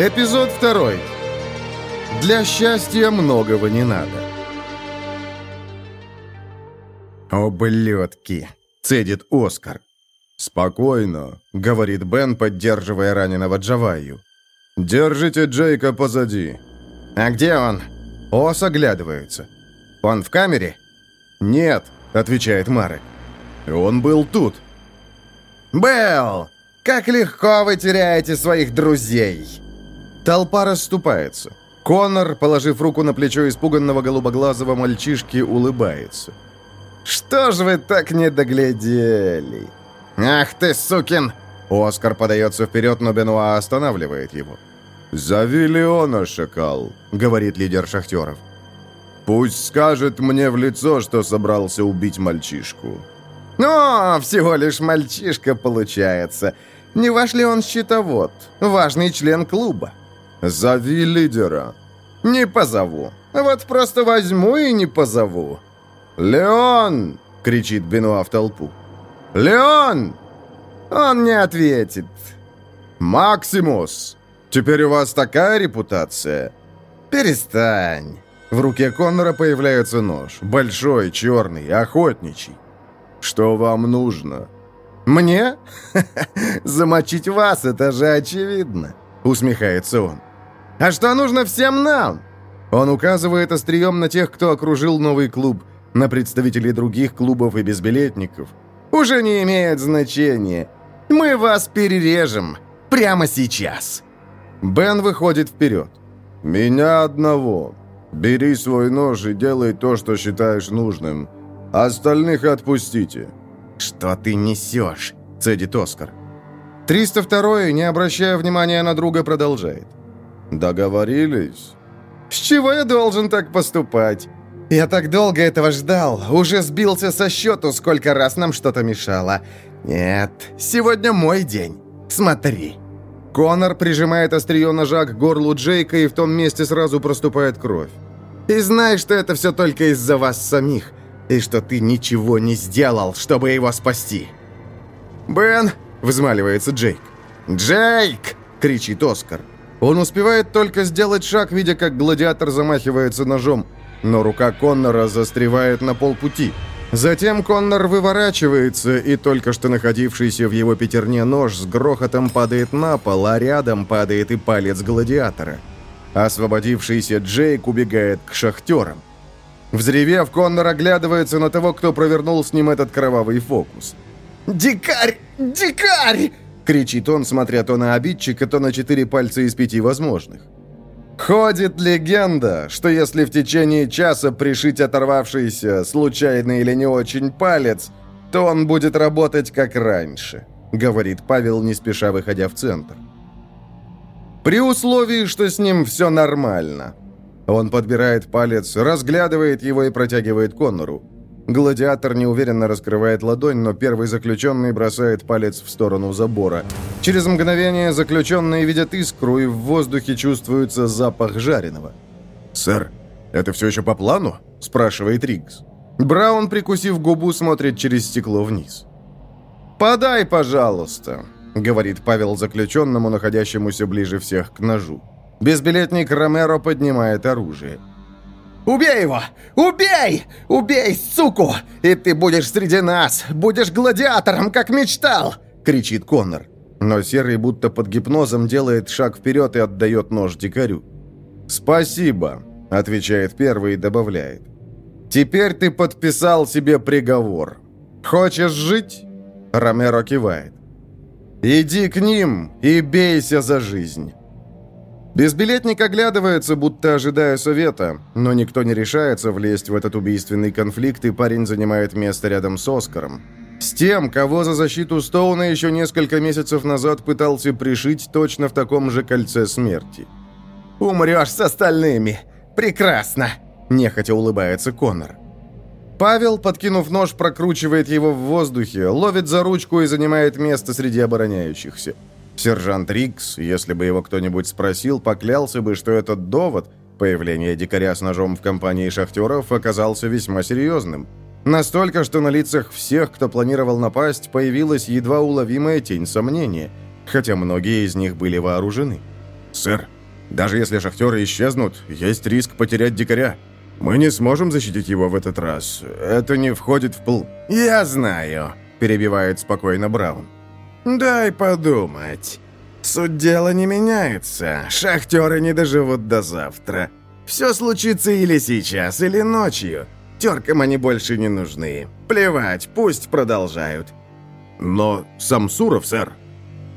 Эпизод второй. Для счастья многого не надо. «Ублюдки!» — цедит Оскар. «Спокойно», — говорит Бен, поддерживая раненого Джаваю. «Держите Джейка позади». «А где он?» Ос оглядывается. «Он в камере?» «Нет», — отвечает Марек. «Он был тут». «Белл, как легко вы теряете своих друзей!» Толпа расступается. Конор, положив руку на плечо испуганного голубоглазого мальчишки, улыбается. «Что ж вы так не доглядели?» «Ах ты, сукин!» Оскар подается вперед, но Бенуа останавливает его. «Зови Леона, шакал», — говорит лидер шахтеров. «Пусть скажет мне в лицо, что собрался убить мальчишку». «Но всего лишь мальчишка получается. Не ваш ли он счетовод? Важный член клуба?» «Зови лидера». «Не позову. Вот просто возьму и не позову». «Леон!» — кричит Бенуа в толпу. «Леон!» Он не ответит. «Максимус! Теперь у вас такая репутация?» «Перестань!» В руке Коннора появляется нож. Большой, черный, охотничий. «Что вам нужно?» «Мне? Замочить вас, это же очевидно!» Усмехается он. «А что нужно всем нам?» Он указывает острием на тех, кто окружил новый клуб, на представителей других клубов и безбилетников. «Уже не имеет значения. Мы вас перережем. Прямо сейчас!» Бен выходит вперед. «Меня одного. Бери свой нож и делай то, что считаешь нужным. Остальных отпустите». «Что ты несешь?» — цедит Оскар. 302 не обращая внимания на друга, продолжает. «Договорились?» «С чего я должен так поступать? Я так долго этого ждал, уже сбился со счету, сколько раз нам что-то мешало. Нет, сегодня мой день. Смотри». Конор прижимает острие ножа к горлу Джейка, и в том месте сразу проступает кровь. «И знай, что это все только из-за вас самих, и что ты ничего не сделал, чтобы его спасти». «Бен!» — взмаливается Джейк. «Джейк!» — кричит Оскар. Он успевает только сделать шаг, видя, как гладиатор замахивается ножом, но рука Коннора застревает на полпути. Затем Коннор выворачивается, и только что находившийся в его пятерне нож с грохотом падает на пол, а рядом падает и палец гладиатора. Освободившийся Джейк убегает к шахтерам. Взревев, Коннор оглядывается на того, кто провернул с ним этот кровавый фокус. «Дикарь! Дикарь!» — кричит он, смотря то на обидчика, то на четыре пальца из пяти возможных. Ходит легенда, что если в течение часа пришить оторвавшийся, случайно или не очень, палец, то он будет работать как раньше, говорит Павел, не спеша выходя в центр. При условии, что с ним все нормально. Он подбирает палец, разглядывает его и протягивает Коннору. Гладиатор неуверенно раскрывает ладонь, но первый заключенный бросает палец в сторону забора. Через мгновение заключенные видят искру, и в воздухе чувствуется запах жареного. «Сэр, это все еще по плану?» – спрашивает Риггс. Браун, прикусив губу, смотрит через стекло вниз. «Подай, пожалуйста», — говорит Павел заключенному, находящемуся ближе всех к ножу. Безбилетник Ромеро поднимает оружие. «Убей его! Убей! Убей, суку! И ты будешь среди нас! Будешь гладиатором, как мечтал!» — кричит Коннор. Но Серый будто под гипнозом делает шаг вперед и отдает нож дикарю. «Спасибо», — отвечает первый и добавляет. «Теперь ты подписал себе приговор. Хочешь жить?» Ромеро кивает. «Иди к ним и бейся за жизнь». Безбилетник оглядывается, будто ожидая совета, но никто не решается влезть в этот убийственный конфликт, и парень занимает место рядом с Оскаром. С тем, кого за защиту Стоуна еще несколько месяцев назад пытался пришить точно в таком же кольце смерти. «Умрешь с остальными! Прекрасно!» – нехотя улыбается Конор. Павел, подкинув нож, прокручивает его в воздухе, ловит за ручку и занимает место среди обороняющихся. Сержант Рикс, если бы его кто-нибудь спросил, поклялся бы, что этот довод, появление дикаря с ножом в компании шахтеров, оказался весьма серьезным. Настолько, что на лицах всех, кто планировал напасть, появилась едва уловимая тень сомнения, хотя многие из них были вооружены. «Сэр, даже если шахтеры исчезнут, есть риск потерять дикаря. Мы не сможем защитить его в этот раз. Это не входит в пл...» «Я знаю», — перебивает спокойно Браун. «Дай подумать. Суть дела не меняется. Шахтеры не доживут до завтра. Все случится или сейчас, или ночью. Теркам они больше не нужны. Плевать, пусть продолжают». «Но Самсуров, сэр...»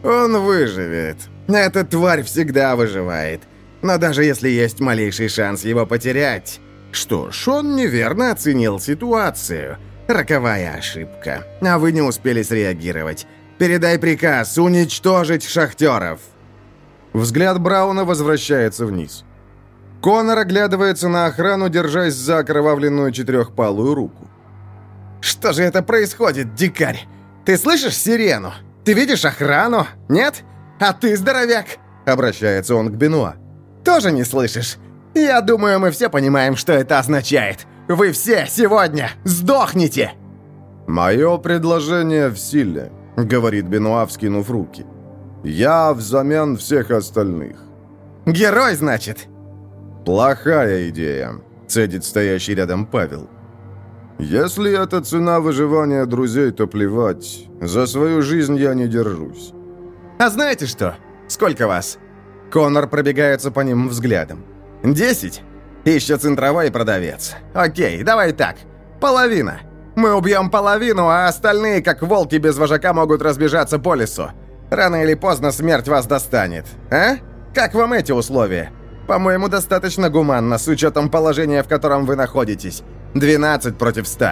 «Он выживет. Эта тварь всегда выживает. Но даже если есть малейший шанс его потерять... Что ж, он неверно оценил ситуацию. Роковая ошибка. А вы не успели среагировать. Передай приказ уничтожить шахтеров. Взгляд Брауна возвращается вниз. Конор оглядывается на охрану, держась за окровавленную четырехпалую руку. «Что же это происходит, дикарь? Ты слышишь сирену? Ты видишь охрану? Нет? А ты, здоровяк?» Обращается он к Бенуа. «Тоже не слышишь? Я думаю, мы все понимаем, что это означает. Вы все сегодня сдохнете!» «Мое предложение в силе», — говорит Бенуа, вскинув руки. «Я взамен всех остальных». «Герой, значит?» «Плохая идея», — цедит стоящий рядом Павел. «Если это цена выживания друзей, то плевать. За свою жизнь я не держусь». «А знаете что? Сколько вас?» Конор пробегается по ним взглядом. «Десять? Еще центровой продавец. Окей, давай так. Половина. Мы убьем половину, а остальные, как волки без вожака, могут разбежаться по лесу. Рано или поздно смерть вас достанет. А? Как вам эти условия?» По-моему, достаточно гуманно, с учетом положения, в котором вы находитесь. 12 против 100.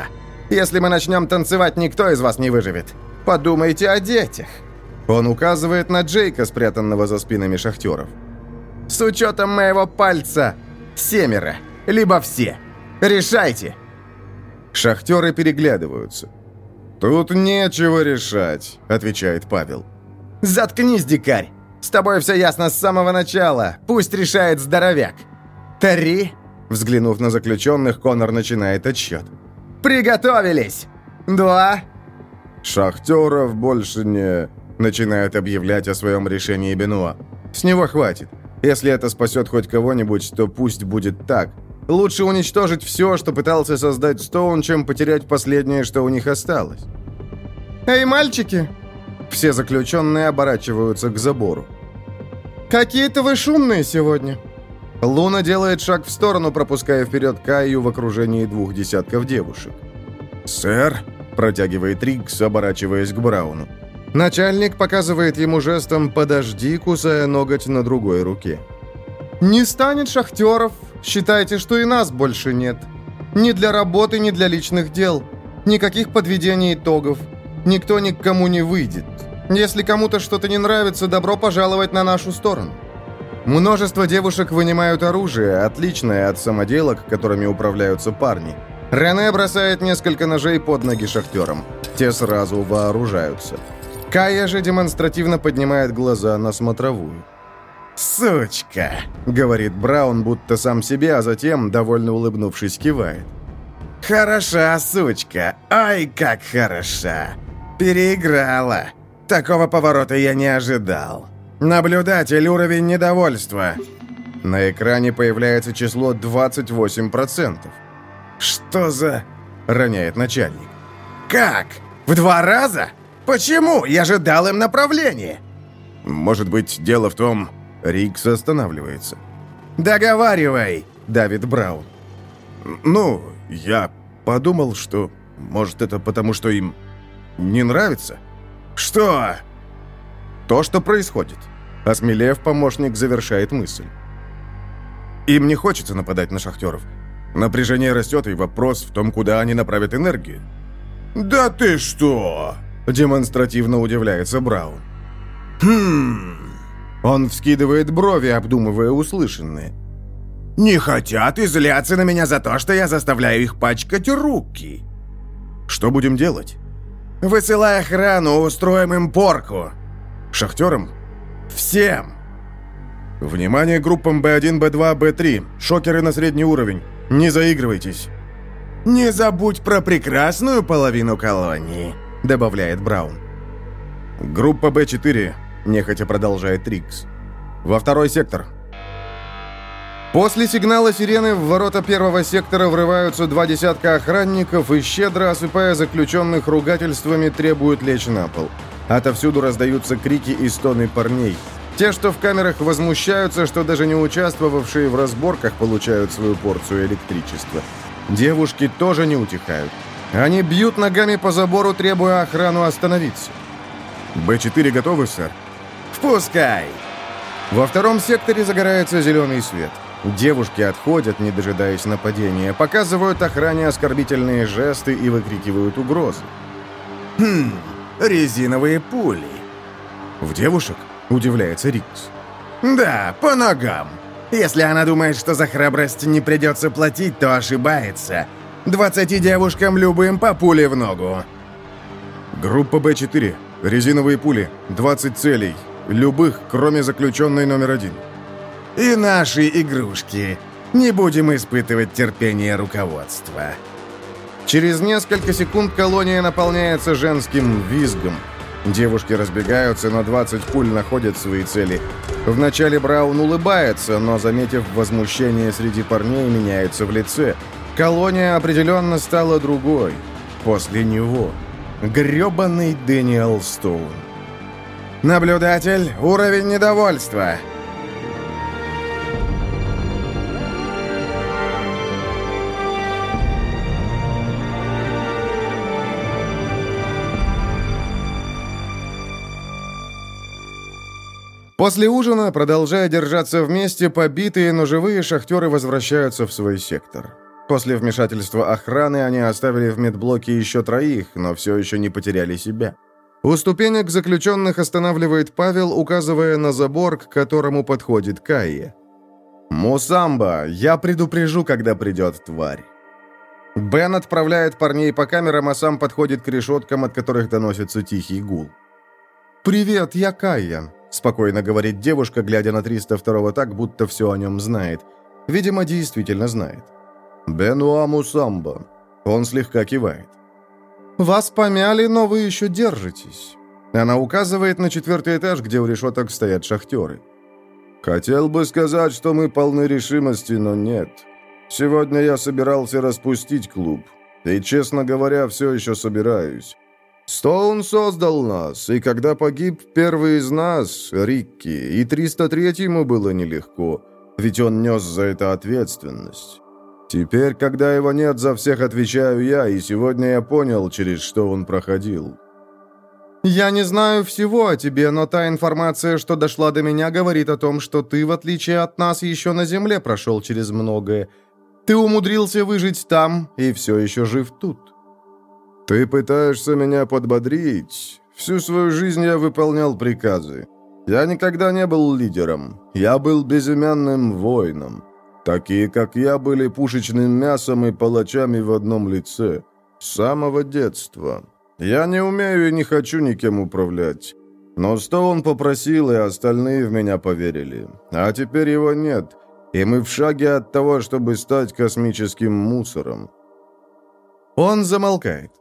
Если мы начнем танцевать, никто из вас не выживет. Подумайте о детях». Он указывает на Джейка, спрятанного за спинами шахтеров. «С учетом моего пальца, семеро, либо все. Решайте!» Шахтеры переглядываются. «Тут нечего решать», — отвечает Павел. «Заткнись, дикарь! С тобой все ясно с самого начала. Пусть решает здоровяк. Три. Взглянув на заключенных, Конор начинает отсчет. Приготовились. Два. Шахтеров больше не... Начинает объявлять о своем решении Бенуа. С него хватит. Если это спасет хоть кого-нибудь, то пусть будет так. Лучше уничтожить все, что пытался создать Стоун, чем потерять последнее, что у них осталось. «Эй, мальчики!» Все заключенные оборачиваются к забору. «Какие-то вы шумные сегодня!» Луна делает шаг в сторону, пропуская вперед Каю в окружении двух десятков девушек. «Сэр!» – протягивает Рикс, оборачиваясь к Брауну. Начальник показывает ему жестом «подожди», кусая ноготь на другой руке. «Не станет шахтеров, считайте, что и нас больше нет. Ни для работы, ни для личных дел. Никаких подведений итогов. Никто ни к кому не выйдет. Если кому-то что-то не нравится, добро пожаловать на нашу сторону». Множество девушек вынимают оружие, отличное от самоделок, которыми управляются парни. Рене бросает несколько ножей под ноги шахтерам. Те сразу вооружаются. Кая же демонстративно поднимает глаза на смотровую. «Сучка!» — говорит Браун, будто сам себе, а затем, довольно улыбнувшись, кивает. «Хороша, сучка! Ай, как хороша! Переиграла! Такого поворота я не ожидал. Наблюдатель, уровень недовольства!» На экране появляется число 28%. «Что за...» — роняет начальник. «Как? В два раза? Почему? Я же дал им направление!» «Может быть, дело в том...» Рикс останавливается. «Договаривай!» — давит Браун. «Ну, я подумал, что... Может, это потому, что им не нравится?» «Что?» «То, что происходит». Осмелев, помощник завершает мысль. «Им не хочется нападать на шахтеров. Напряжение растет, и вопрос в том, куда они направят энергию». «Да ты что?» Демонстративно удивляется Браун. «Хм...» Он вскидывает брови, обдумывая услышанное. «Не хотят и на меня за то, что я заставляю их пачкать руки». «Что будем делать?» «Высылай охрану, устроим им порку». «Шахтерам?» «Всем». «Внимание группам Б1, Б2, Б3. Шокеры на средний уровень. Не заигрывайтесь». «Не забудь про прекрасную половину колонии», — добавляет Браун. «Группа Б4», — нехотя продолжает Рикс. во второй сектор». После сигнала сирены в ворота первого сектора врываются два десятка охранников и, щедро осыпая заключенных ругательствами, требуют лечь на пол. Отовсюду раздаются крики и стоны парней. Те, что в камерах возмущаются, что даже не участвовавшие в разборках получают свою порцию электричества. Девушки тоже не утихают. Они бьют ногами по забору, требуя охрану остановиться. «Б-4 готовы, сэр?» «Впускай!» Во втором секторе загорается зеленый свет. Девушки отходят, не дожидаясь нападения, показывают охране оскорбительные жесты и выкрикивают угрозы. «Хм, резиновые пули». «В девушек?» — удивляется Рикс. «Да, по ногам. Если она думает, что за храбрость не придется платить, то ошибается. Двадцати девушкам любым по пуле в ногу». «Группа Б-4. Резиновые пули. 20 целей. Любых, кроме заключенной номер один». И наши игрушки. Не будем испытывать терпение руководства. Через несколько секунд колония наполняется женским визгом. Девушки разбегаются, но 20 пуль находят свои цели. Вначале Браун улыбается, но, заметив возмущение среди парней, меняется в лице. Колония определенно стала другой. После него. Грёбаный Дэниел Стоун. «Наблюдатель, уровень недовольства!» После ужина, продолжая держаться вместе, побитые, но живые шахтеры возвращаются в свой сектор. После вмешательства охраны они оставили в медблоке еще троих, но все еще не потеряли себя. У ступенек заключенных останавливает Павел, указывая на забор, к которому подходит Кайя. «Мусамба, я предупрежу, когда придет тварь». Бен отправляет парней по камерам, а сам подходит к решеткам, от которых доносится тихий гул. «Привет, я Кайя. Спокойно говорит девушка, глядя на 302-го так, будто все о нем знает. Видимо, действительно знает. «Бенуа Мусамба». Он слегка кивает. «Вас помяли, но вы еще держитесь». Она указывает на четвертый этаж, где у решеток стоят шахтеры. «Хотел бы сказать, что мы полны решимости, но нет. Сегодня я собирался распустить клуб. И, честно говоря, все еще собираюсь. Стоун создал нас, и когда погиб первый из нас, Рикки, и 303-ему было нелегко, ведь он нес за это ответственность. Теперь, когда его нет, за всех отвечаю я, и сегодня я понял, через что он проходил. «Я не знаю всего о тебе, но та информация, что дошла до меня, говорит о том, что ты, в отличие от нас, еще на Земле прошел через многое. Ты умудрился выжить там и все еще жив тут. «Ты пытаешься меня подбодрить? Всю свою жизнь я выполнял приказы. Я никогда не был лидером. Я был безымянным воином. Такие, как я, были пушечным мясом и палачами в одном лице. С самого детства. Я не умею и не хочу никем управлять. Но Стоун попросил, и остальные в меня поверили. А теперь его нет, и мы в шаге от того, чтобы стать космическим мусором». Он замолкает.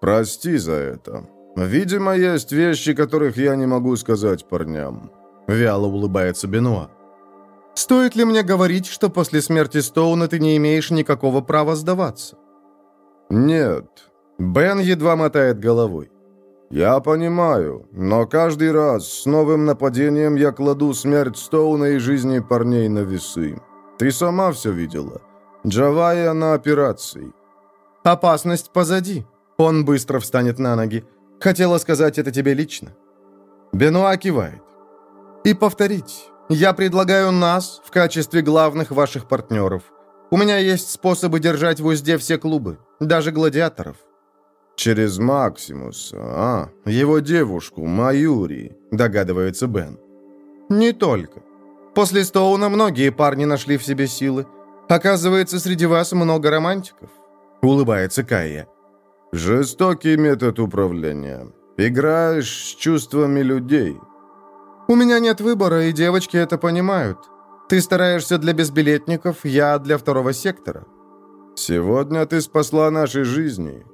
Прости за это. Видимо, есть вещи, которых я не могу сказать парням. Вяло улыбается Бенуа. Стоит ли мне говорить, что после смерти Стоуна ты не имеешь никакого права сдаваться? Нет. Бен едва мотает головой. «Я понимаю, но каждый раз с новым нападением я кладу смерть Стоуна и жизни парней на весы. Ты сама все видела. Джавая на операции». «Опасность позади», он быстро встанет на ноги. Хотела сказать это тебе лично. Бенуа кивает. И повторить. Я предлагаю нас в качестве главных ваших партнеров. У меня есть способы держать в узде все клубы, даже гладиаторов. Через Максимуса, а, его девушку, Маюри, догадывается Бен. Не только. После Стоуна многие парни нашли в себе силы. Оказывается, среди вас много романтиков. Улыбается Кайя. Жестокий метод управления. Играешь с чувствами людей. У меня нет выбора, и девочки это понимают. Ты стараешься для безбилетников, я для второго сектора. Сегодня ты спасла наши жизни.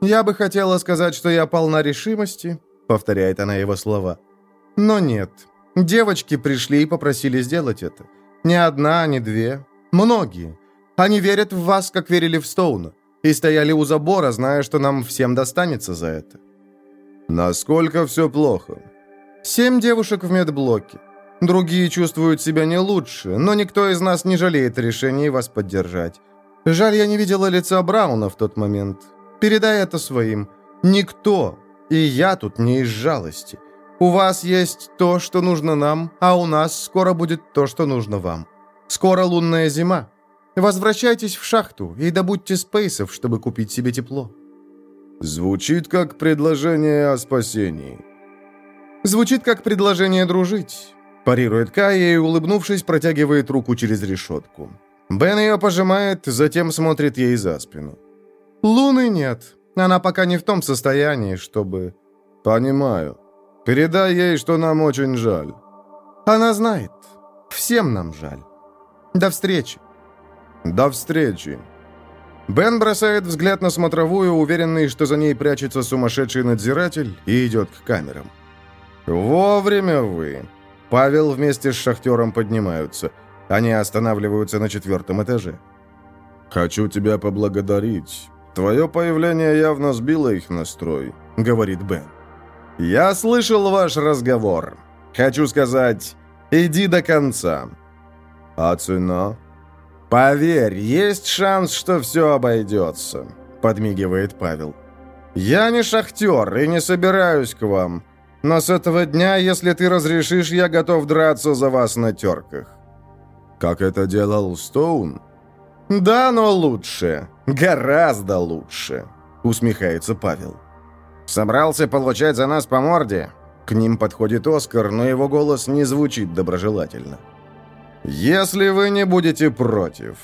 Я бы хотела сказать, что я полна решимости, повторяет она его слова. Но нет. Девочки пришли и попросили сделать это. Не одна, не две. Многие. Они верят в вас, как верили в Стоуна. И стояли у забора, зная, что нам всем достанется за это. Насколько все плохо? Семь девушек в медблоке. Другие чувствуют себя не лучше, но никто из нас не жалеет решения вас поддержать. Жаль, я не видела лица Брауна в тот момент. Передай это своим. Никто, и я тут не из жалости. У вас есть то, что нужно нам, а у нас скоро будет то, что нужно вам. Скоро лунная зима. Возвращайтесь в шахту и добудьте спейсов, чтобы купить себе тепло». Звучит как предложение о спасении. Звучит как предложение дружить. Парирует Кая и, улыбнувшись, протягивает руку через решетку. Бен ее пожимает, затем смотрит ей за спину. «Луны нет. Она пока не в том состоянии, чтобы...» «Понимаю. Передай ей, что нам очень жаль». «Она знает. Всем нам жаль. До встречи». «До встречи». Бен бросает взгляд на смотровую, уверенный, что за ней прячется сумасшедший надзиратель, и идет к камерам. «Вовремя вы». Павел вместе с шахтером поднимаются. Они останавливаются на четвертом этаже. «Хочу тебя поблагодарить. Твое появление явно сбило их настрой», — говорит Бен. «Я слышал ваш разговор. Хочу сказать, иди до конца». «А цена?» «Поверь, есть шанс, что все обойдется», — подмигивает Павел. «Я не шахтер и не собираюсь к вам, но с этого дня, если ты разрешишь, я готов драться за вас на терках». «Как это делал Стоун?» «Да, но лучше. Гораздо лучше», — усмехается Павел. «Собрался получать за нас по морде?» К ним подходит Оскар, но его голос не звучит доброжелательно. «Если вы не будете против».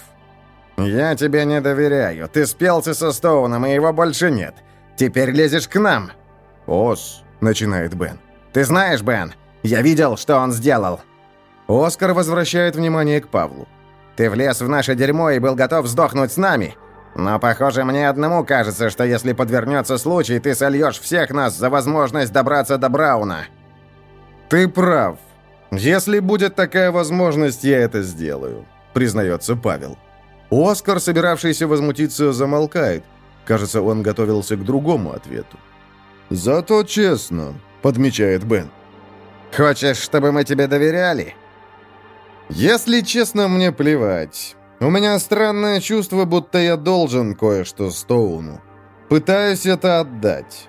«Я тебе не доверяю. Ты спелся со Стоуном, и его больше нет. Теперь лезешь к нам». «Ос», — начинает Бен. «Ты знаешь, Бен, я видел, что он сделал». Оскар возвращает внимание к Павлу. «Ты влез в наше дерьмо и был готов сдохнуть с нами. Но, похоже, мне одному кажется, что если подвернется случай, ты сольешь всех нас за возможность добраться до Брауна». «Ты прав», «Если будет такая возможность, я это сделаю», — признается Павел. Оскар, собиравшийся возмутиться, замолкает. Кажется, он готовился к другому ответу. «Зато честно», — подмечает Бен. «Хочешь, чтобы мы тебе доверяли?» «Если честно, мне плевать. У меня странное чувство, будто я должен кое-что Стоуну. Пытаюсь это отдать».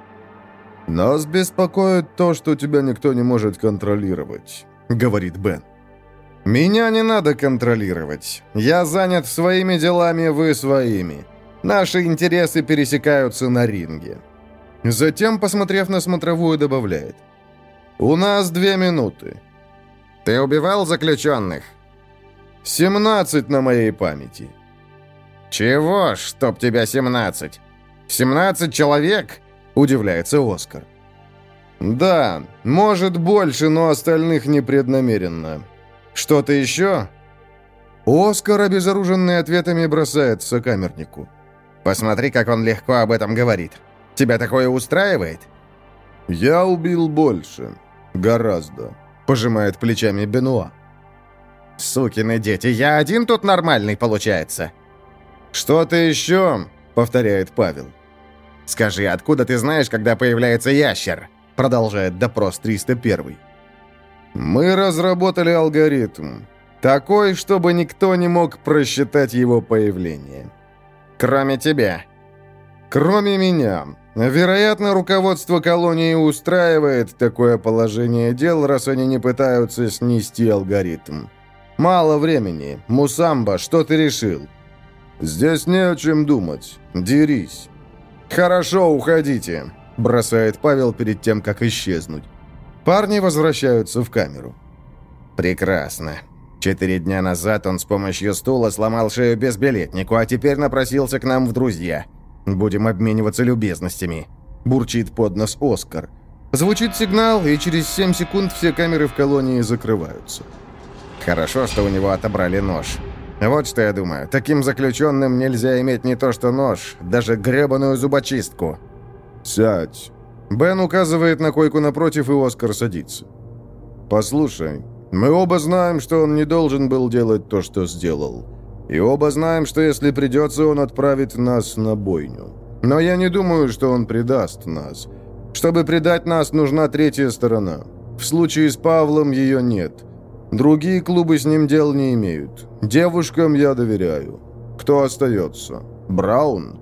«Нас беспокоит то, что тебя никто не может контролировать. — говорит Бен. «Меня не надо контролировать. Я занят своими делами, вы своими. Наши интересы пересекаются на ринге». Затем, посмотрев на смотровую, добавляет. «У нас две минуты». «Ты убивал заключенных?» «Семнадцать на моей памяти». «Чего, чтоб тебя семнадцать? Семнадцать человек?» — удивляется Оскар. «Да, может больше, но остальных непреднамеренно. Что-то еще?» Оскар, обезоруженный ответами, бросает сокамернику. «Посмотри, как он легко об этом говорит. Тебя такое устраивает?» «Я убил больше. Гораздо», — пожимает плечами Бенуа. «Сукины дети, я один тут нормальный, получается». «Что-то еще?» — повторяет Павел. «Скажи, откуда ты знаешь, когда появляется ящер?» Продолжает допрос 301. Мы разработали алгоритм. Такой, чтобы никто не мог просчитать его появление. Кроме тебя. Кроме меня. Вероятно, руководство колонии устраивает такое положение дел, раз они не пытаются снести алгоритм. Мало времени. Мусамба, что ты решил? Здесь не о чем думать. Дерись. Хорошо, уходите бросает Павел перед тем, как исчезнуть. Парни возвращаются в камеру. Прекрасно. Четыре дня назад он с помощью стула сломал шею безбилетнику, а теперь напросился к нам в друзья. Будем обмениваться любезностями. Бурчит под нос Оскар. Звучит сигнал, и через 7 секунд все камеры в колонии закрываются. Хорошо, что у него отобрали нож. Вот что я думаю. Таким заключенным нельзя иметь не то что нож, даже гребаную зубочистку. «Сядь». Бен указывает на койку напротив, и Оскар садится. «Послушай, мы оба знаем, что он не должен был делать то, что сделал. И оба знаем, что если придется, он отправит нас на бойню. Но я не думаю, что он предаст нас. Чтобы предать нас, нужна третья сторона. В случае с Павлом ее нет. Другие клубы с ним дел не имеют. Девушкам я доверяю. Кто остается? Браун?»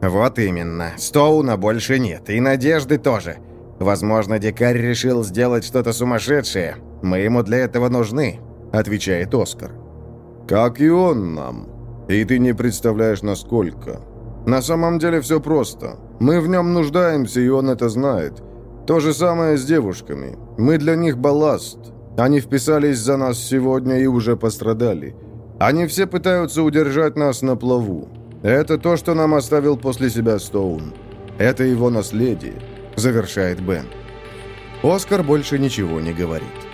«Вот именно. Стоуна больше нет. И Надежды тоже. Возможно, дикарь решил сделать что-то сумасшедшее. Мы ему для этого нужны», — отвечает Оскар. «Как и он нам. И ты не представляешь, насколько. На самом деле все просто. Мы в нем нуждаемся, и он это знает. То же самое с девушками. Мы для них балласт. Они вписались за нас сегодня и уже пострадали. Они все пытаются удержать нас на плаву. Это то, что нам оставил после себя Стоун. Это его наследие», — завершает Бен. Оскар больше ничего не говорит.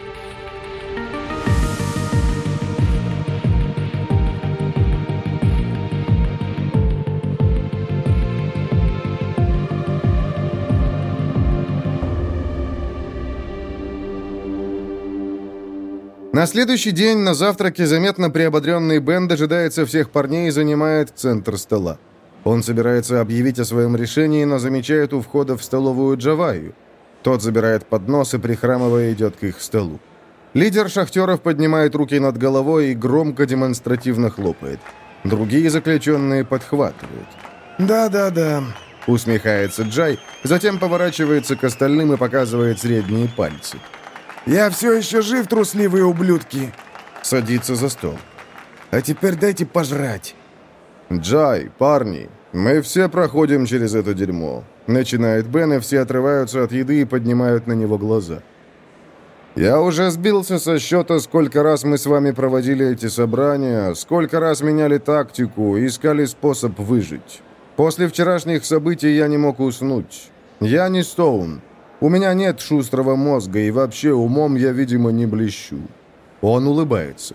На следующий день на завтраке заметно приободренный Бен дожидается всех парней и занимает центр стола. Он собирается объявить о своем решении, но замечает у входа в столовую Джаваю. Тот забирает поднос и, прихрамывая, идет к их столу. Лидер шахтеров поднимает руки над головой и громко демонстративно хлопает. Другие заключенные подхватывают. «Да-да-да», — усмехается Джай, затем поворачивается к остальным и показывает средние пальцы. «Я все еще жив, трусливые ублюдки!» Садится за стол. «А теперь дайте пожрать!» «Джай, парни, мы все проходим через это дерьмо!» Начинает Бен, и все отрываются от еды и поднимают на него глаза. «Я уже сбился со счета, сколько раз мы с вами проводили эти собрания, сколько раз меняли тактику, искали способ выжить. После вчерашних событий я не мог уснуть. Я не Стоун. У меня нет шустрого мозга, и вообще умом я, видимо, не блещу». Он улыбается.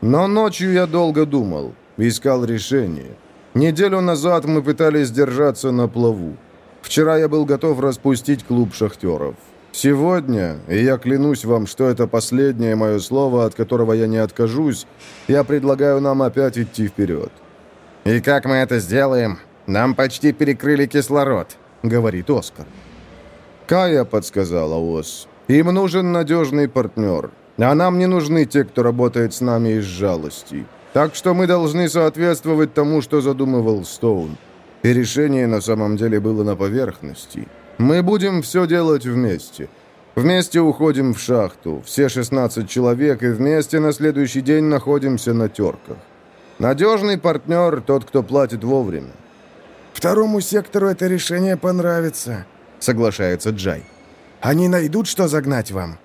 «Но ночью я долго думал, искал решение. Неделю назад мы пытались держаться на плаву. Вчера я был готов распустить клуб шахтеров. Сегодня, и я клянусь вам, что это последнее мое слово, от которого я не откажусь, я предлагаю нам опять идти вперед». «И как мы это сделаем? Нам почти перекрыли кислород», — говорит Оскар. Кая подсказала Ос. Им нужен надежный партнер. А нам не нужны те, кто работает с нами из жалости. Так что мы должны соответствовать тому, что задумывал Стоун. И решение на самом деле было на поверхности. Мы будем все делать вместе. Вместе уходим в шахту, все 16 человек, и вместе на следующий день находимся на терках. Надежный партнер – тот, кто платит вовремя. Второму сектору это решение понравится соглашается Джай. «Они найдут, что загнать вам?»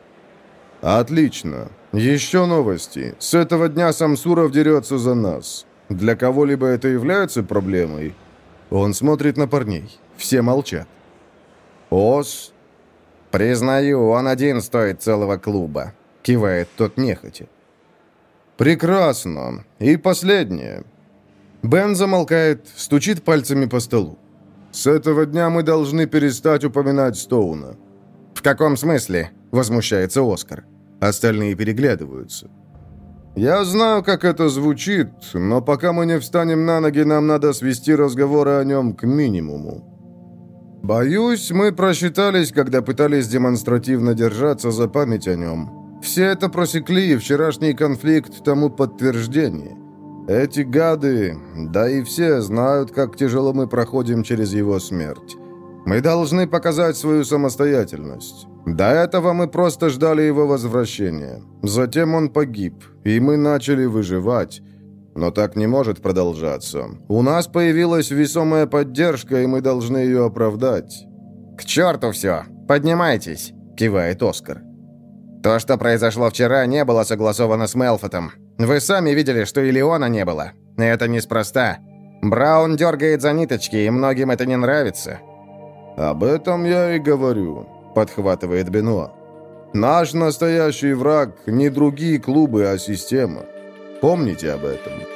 «Отлично. Еще новости. С этого дня Самсуров дерется за нас. Для кого-либо это является проблемой?» Он смотрит на парней. Все молчат. «Ос?» «Признаю, он один стоит целого клуба», — кивает тот нехотя. «Прекрасно. И последнее». Бен замолкает, стучит пальцами по столу. С этого дня мы должны перестать упоминать Стоуна». «В каком смысле?» — возмущается Оскар. Остальные переглядываются. «Я знаю, как это звучит, но пока мы не встанем на ноги, нам надо свести разговоры о нем к минимуму. Боюсь, мы просчитались, когда пытались демонстративно держаться за память о нем. Все это просекли, и вчерашний конфликт тому подтверждение. Эти гады, да и все знают, как тяжело мы проходим через его смерть. Мы должны показать свою самостоятельность. До этого мы просто ждали его возвращения. Затем он погиб, и мы начали выживать. Но так не может продолжаться. У нас появилась весомая поддержка, и мы должны ее оправдать. «К черту все! Поднимайтесь!» – кивает Оскар. «То, что произошло вчера, не было согласовано с Мелфотом. Вы сами видели, что и Леона не было. Это неспроста. Браун дергает за ниточки, и многим это не нравится». «Об этом я и говорю», — подхватывает Бенуа. «Наш настоящий враг не другие клубы, а система. Помните об этом».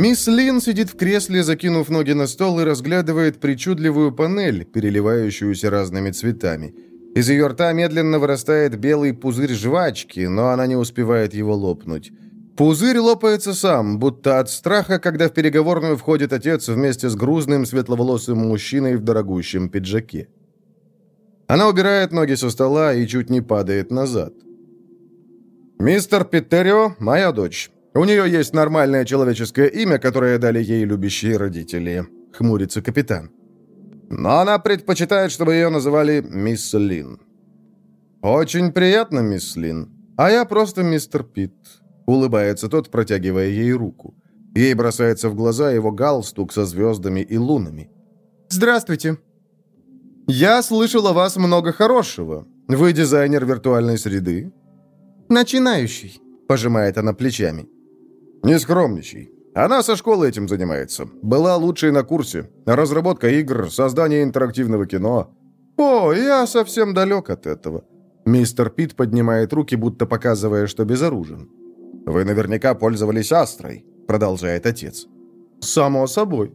Мисс Лин сидит в кресле, закинув ноги на стол и разглядывает причудливую панель, переливающуюся разными цветами. Из ее рта медленно вырастает белый пузырь жвачки, но она не успевает его лопнуть. Пузырь лопается сам, будто от страха, когда в переговорную входит отец вместе с грузным светловолосым мужчиной в дорогущем пиджаке. Она убирает ноги со стола и чуть не падает назад. «Мистер Питерио, моя дочь. У нее есть нормальное человеческое имя, которое дали ей любящие родители», — хмурится капитан. «Но она предпочитает, чтобы ее называли мисс Лин». «Очень приятно, мисс Лин. А я просто мистер Питт», — улыбается тот, протягивая ей руку. Ей бросается в глаза его галстук со звездами и лунами. «Здравствуйте», «Я слышал о вас много хорошего. Вы дизайнер виртуальной среды?» «Начинающий», — пожимает она плечами. «Не скромничай. Она со школы этим занимается. Была лучшей на курсе. Разработка игр, создание интерактивного кино. О, я совсем далек от этого». Мистер Пит поднимает руки, будто показывая, что безоружен. «Вы наверняка пользовались Астрой», — продолжает отец. «Само собой.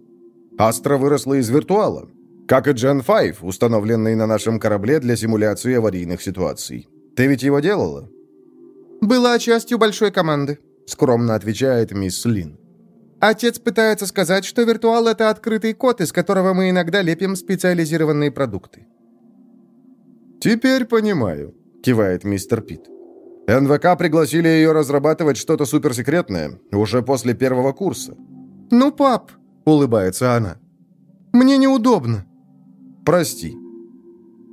Астра выросла из виртуала. Как и Gen 5, установленный на нашем корабле для симуляции аварийных ситуаций. Ты ведь его делала?» «Была частью большой команды», — скромно отвечает мисс Лин. «Отец пытается сказать, что виртуал — это открытый код, из которого мы иногда лепим специализированные продукты». «Теперь понимаю», — кивает мистер Пит. «НВК пригласили ее разрабатывать что-то суперсекретное уже после первого курса». «Ну, пап», — улыбается она, — «мне неудобно». Прости.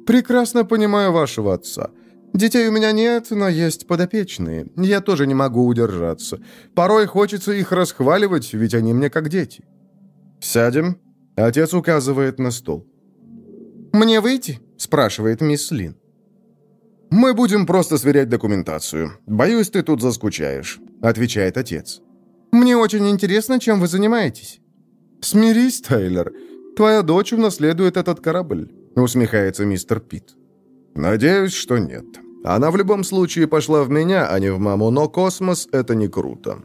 Прекрасно понимаю вашего отца. Детей у меня нет, но есть подопечные. Я тоже не могу удержаться. Порой хочется их расхваливать, ведь они мне как дети. Сядем. Отец указывает на стол. «Мне выйти?» – спрашивает мисс Лин. «Мы будем просто сверять документацию. Боюсь, ты тут заскучаешь», – отвечает отец. «Мне очень интересно, чем вы занимаетесь». «Смирись, Тайлер. Твоя дочь унаследует этот корабль», — усмехается мистер Пит. «Надеюсь, что нет. Она в любом случае пошла в меня, а не в маму, но космос — это не круто».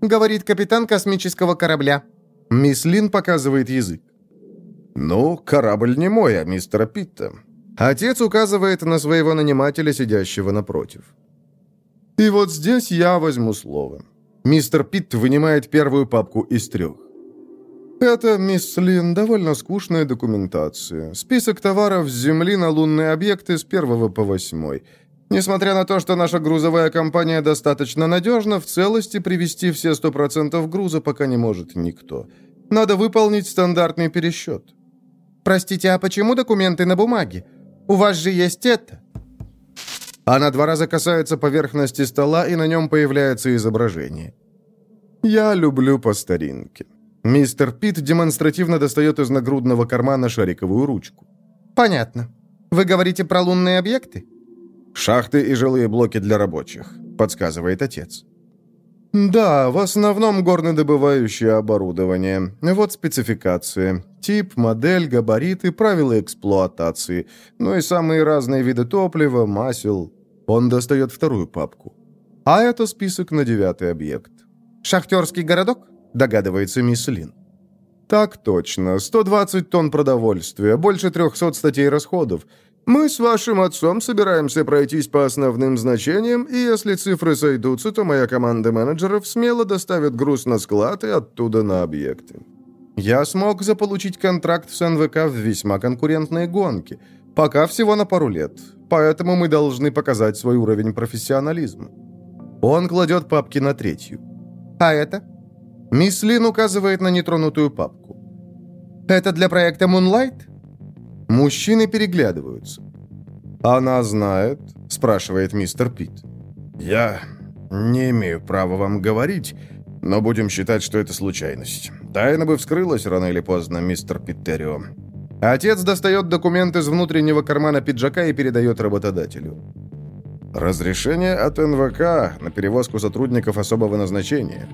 Говорит капитан космического корабля. Мисс Лин показывает язык. «Ну, корабль не мой, а мистера Питта». Отец указывает на своего нанимателя, сидящего напротив. «И вот здесь я возьму слово». Мистер Питт вынимает первую папку из трех. «Это, мисс Лин, довольно скучная документация. Список товаров с Земли на лунные объекты с первого по восьмой. Несмотря на то, что наша грузовая компания достаточно надежна, в целости привести все 100% груза пока не может никто. Надо выполнить стандартный пересчет». «Простите, а почему документы на бумаге? У вас же есть это?» Она два раза касается поверхности стола, и на нем появляется изображение. «Я люблю по старинке». Мистер Пит демонстративно достает из нагрудного кармана шариковую ручку. «Понятно. Вы говорите про лунные объекты?» «Шахты и жилые блоки для рабочих», — подсказывает отец. «Да, в основном горнодобывающее оборудование. Вот спецификации. Тип, модель, габариты, правила эксплуатации. Ну и самые разные виды топлива, масел». Он достает вторую папку. А это список на девятый объект. «Шахтерский городок?» Догадывается мисс Лин. «Так точно. 120 тонн продовольствия, больше 300 статей расходов. Мы с вашим отцом собираемся пройтись по основным значениям, и если цифры сойдутся, то моя команда менеджеров смело доставит груз на склад и оттуда на объекты. Я смог заполучить контракт с НВК в весьма конкурентной гонке. Пока всего на пару лет. Поэтому мы должны показать свой уровень профессионализма». Он кладет папки на третью. «А это?» Мисс Лин указывает на нетронутую папку. «Это для проекта Moonlight?» Мужчины переглядываются. «Она знает?» – спрашивает мистер Пит. «Я не имею права вам говорить, но будем считать, что это случайность. Тайна бы вскрылась рано или поздно, мистер Питтерио». Отец достает документ из внутреннего кармана пиджака и передает работодателю. «Разрешение от НВК на перевозку сотрудников особого назначения».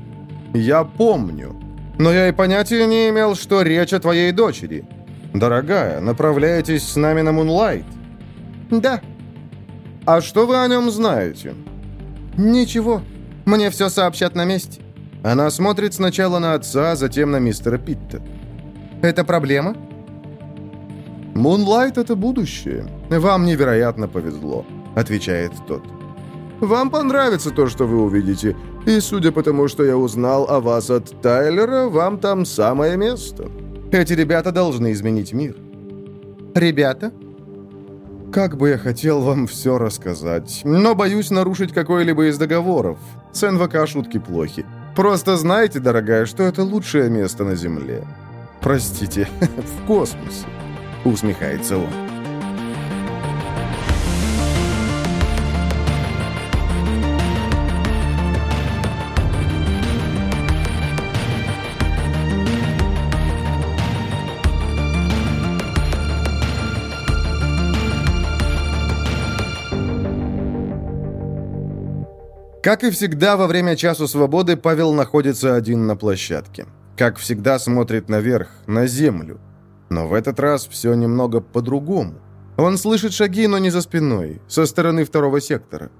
«Я помню. Но я и понятия не имел, что речь о твоей дочери. Дорогая, направляетесь с нами на Мунлайт?» «Да». «А что вы о нем знаете?» «Ничего. Мне все сообщат на месте». Она смотрит сначала на отца, а затем на мистера Питта. «Это проблема?» «Мунлайт — это будущее. Вам невероятно повезло», — отвечает тот. «Вам понравится то, что вы увидите, и судя по тому, что я узнал о вас от Тайлера, вам там самое место. Эти ребята должны изменить мир». «Ребята?» «Как бы я хотел вам все рассказать, но боюсь нарушить какой-либо из договоров. С НВК шутки плохи. Просто знайте, дорогая, что это лучшее место на Земле. Простите, в космосе», — усмехается он. Как и всегда, во время часу свободы Павел находится один на площадке. Как всегда, смотрит наверх, на землю. Но в этот раз все немного по-другому. Он слышит шаги, но не за спиной, со стороны второго сектора.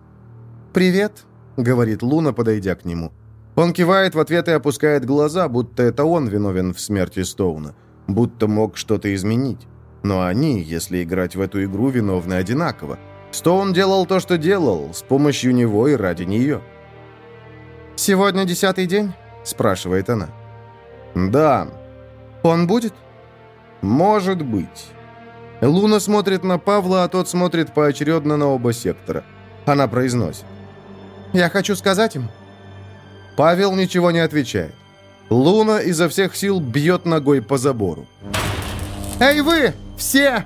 «Привет», — говорит Луна, подойдя к нему. Он кивает в ответ и опускает глаза, будто это он виновен в смерти Стоуна, будто мог что-то изменить. Но они, если играть в эту игру, виновны одинаково. Стоун делал то, что делал, с помощью него и ради нее. «Сегодня десятый день?» – спрашивает она. «Да». «Он будет?» «Может быть». Луна смотрит на Павла, а тот смотрит поочередно на оба сектора. Она произносит. «Я хочу сказать им». Павел ничего не отвечает. Луна изо всех сил бьет ногой по забору. «Эй вы! Все!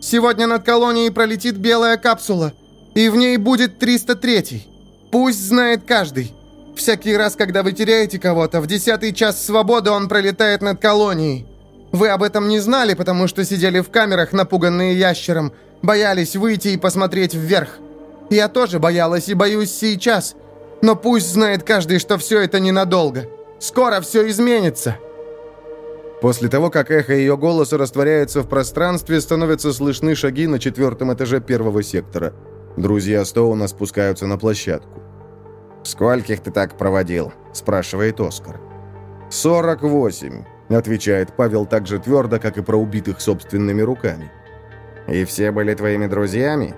Сегодня над колонией пролетит белая капсула, и в ней будет 303-й. Пусть знает каждый. Всякий раз, когда вы теряете кого-то, в десятый час свободы он пролетает над колонией. Вы об этом не знали, потому что сидели в камерах, напуганные ящером, боялись выйти и посмотреть вверх. Я тоже боялась и боюсь сейчас. Но пусть знает каждый, что все это ненадолго. Скоро все изменится. После того, как эхо ее голоса растворяется в пространстве, становятся слышны шаги на четвертом этаже первого сектора. Друзья Стоуна спускаются на площадку. «Скольких ты так проводил?» – спрашивает Оскар. «Сорок восемь», – отвечает Павел так же твердо, как и про убитых собственными руками. «И все были твоими друзьями?»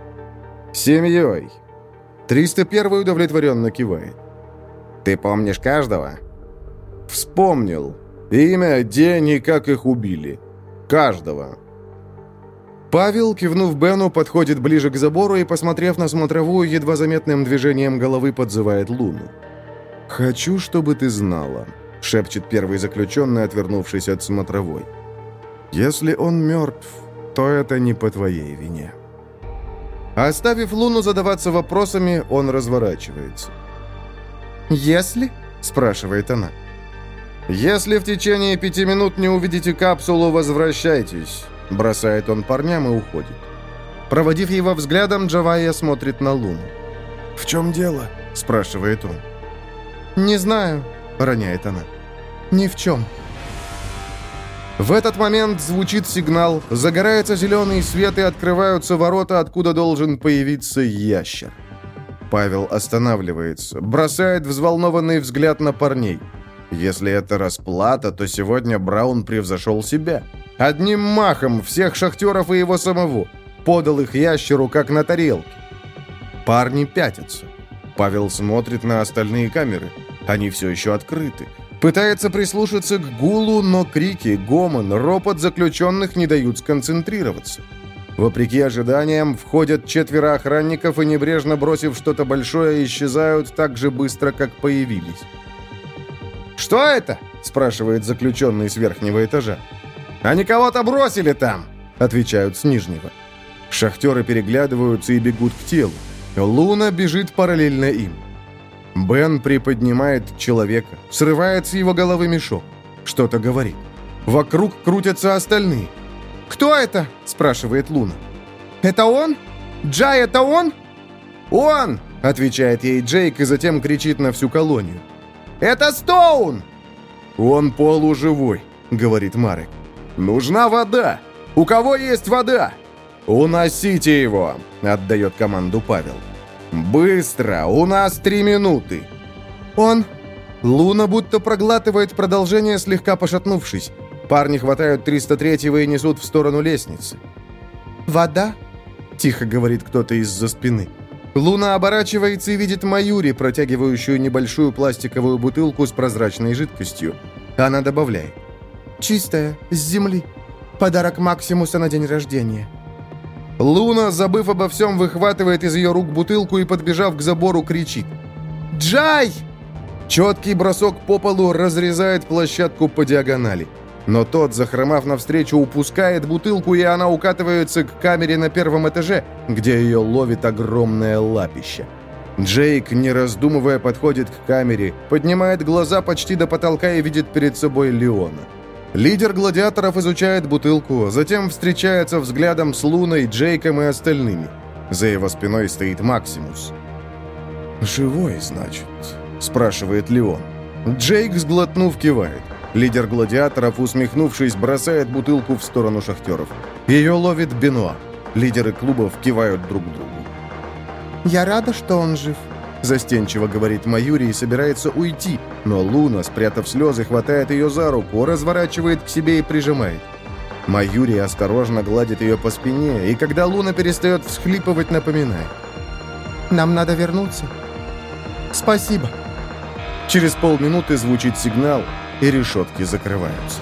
«Семьей». 301 удовлетворенно кивает. «Ты помнишь каждого?» «Вспомнил. Имя, день и как их убили. Каждого. Павел, кивнув Бену, подходит ближе к забору и, посмотрев на смотровую, едва заметным движением головы подзывает Луну. «Хочу, чтобы ты знала», — шепчет первый заключенный, отвернувшись от смотровой. «Если он мертв, то это не по твоей вине». Оставив Луну задаваться вопросами, он разворачивается. «Если?» — спрашивает она. «Если в течение пяти минут не увидите капсулу, возвращайтесь», — бросает он парням и уходит. Проводив его взглядом, Джавайя смотрит на Луну. «В чем дело?» — спрашивает он. «Не знаю», — роняет она. «Ни в чем». В этот момент звучит сигнал, загорается зеленый свет и открываются ворота, откуда должен появиться ящер. Павел останавливается, бросает взволнованный взгляд на парней — если это расплата, то сегодня Браун превзошел себя. Одним махом всех шахтеров и его самого. Подал их ящеру, как на тарелке. Парни пятятся. Павел смотрит на остальные камеры. Они все еще открыты. Пытается прислушаться к гулу, но крики, гомон, ропот заключенных не дают сконцентрироваться. Вопреки ожиданиям, входят четверо охранников и, небрежно бросив что-то большое, исчезают так же быстро, как появились. «Что это?» – спрашивает заключенный с верхнего этажа. «Они кого-то бросили там!» – отвечают с нижнего. Шахтеры переглядываются и бегут к телу. Луна бежит параллельно им. Бен приподнимает человека, срывает с его головы мешок. Что-то говорит. Вокруг крутятся остальные. «Кто это?» – спрашивает Луна. «Это он? Джай, это он?» «Он!» – отвечает ей Джейк и затем кричит на всю колонию. «Это Стоун!» «Он полуживой», — говорит Марек. «Нужна вода! У кого есть вода?» «Уносите его!» — отдает команду Павел. «Быстро! У нас три минуты!» «Он... Луна будто проглатывает продолжение, слегка пошатнувшись. Парни хватают 303-го и несут в сторону лестницы. «Вода?» — тихо говорит кто-то из-за спины. Луна оборачивается и видит Маюри, протягивающую небольшую пластиковую бутылку с прозрачной жидкостью. Она добавляет. «Чистая, с земли. Подарок Максимуса на день рождения». Луна, забыв обо всем, выхватывает из ее рук бутылку и, подбежав к забору, кричит. «Джай!» Четкий бросок по полу разрезает площадку по диагонали. Но тот, захромав навстречу, упускает бутылку, и она укатывается к камере на первом этаже, где ее ловит огромное лапище. Джейк, не раздумывая, подходит к камере, поднимает глаза почти до потолка и видит перед собой Леона. Лидер гладиаторов изучает бутылку, затем встречается взглядом с Луной, Джейком и остальными. За его спиной стоит Максимус. «Живой, значит?» – спрашивает Леон. Джейк, сглотнув, кивает. Лидер гладиаторов, усмехнувшись, бросает бутылку в сторону шахтеров. Ее ловит Бенуа. Лидеры клубов кивают друг другу. «Я рада, что он жив», — застенчиво говорит Маюри и собирается уйти, но Луна, спрятав слезы, хватает ее за руку, разворачивает к себе и прижимает. Маюри осторожно гладит ее по спине, и когда Луна перестает всхлипывать, напоминает. «Нам надо вернуться». «Спасибо». Через полминуты звучит сигнал, и решетки закрываются.